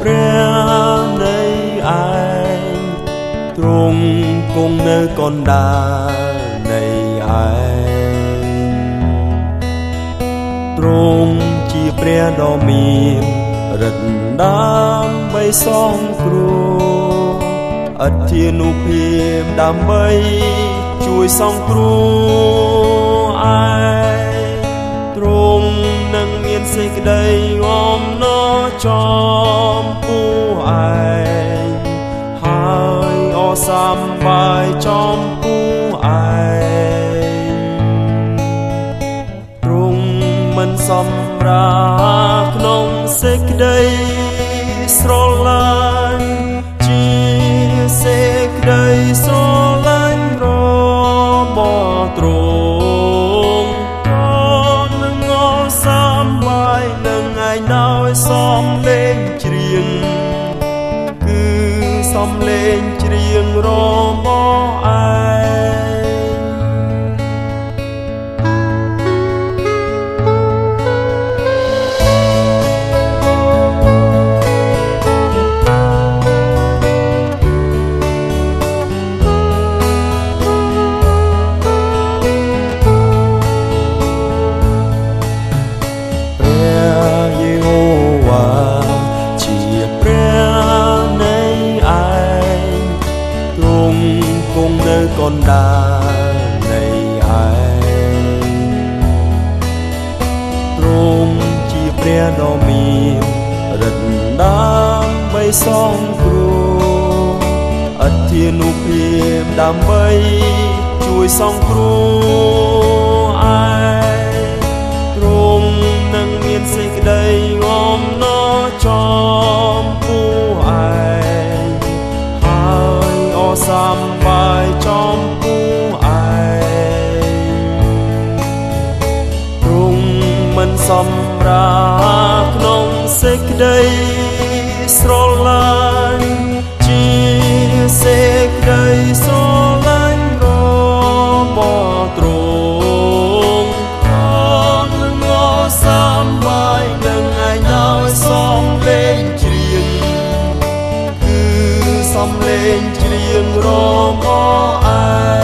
ព្រះនៃឯងទ្រង់គង់នៅកណ្ដាលនៃឯងទ្រង់ជាព្រះដ៏មានរិទ្ធដើម្បីសងគ្រោះអធិនុភាពដើម្បីជួយសងគ្រោះឯទ្រង់នឹងមានសេចក្តីអំណរចំ សេចក្តីស្រឡាញ់ជាសេចក្តីស្រឡាញ់របស់ទ្រង់ក៏នឹងអសំបាយនឹងឯងដោយសំលេងច្រៀងគឺសំលេងច្រៀងរបស់ នៅកណ្ដាលនៃឯងទ្រង់ជាព្រះដ៏មានរិទ្ធដើម្បីសងគ្រោះអធិនុភាពដើម្បីជួយសងគ្រោះឯង សម្រាក្នុងសេចក្តីស្រឡាញ់ជាសេចក្តីស្រឡាញ់របស់ទ្រង់ក៏នឹងអសំបាយនឹងឯងដោយសំលេងច្រៀងគឺសំលេងច្រៀងរបស់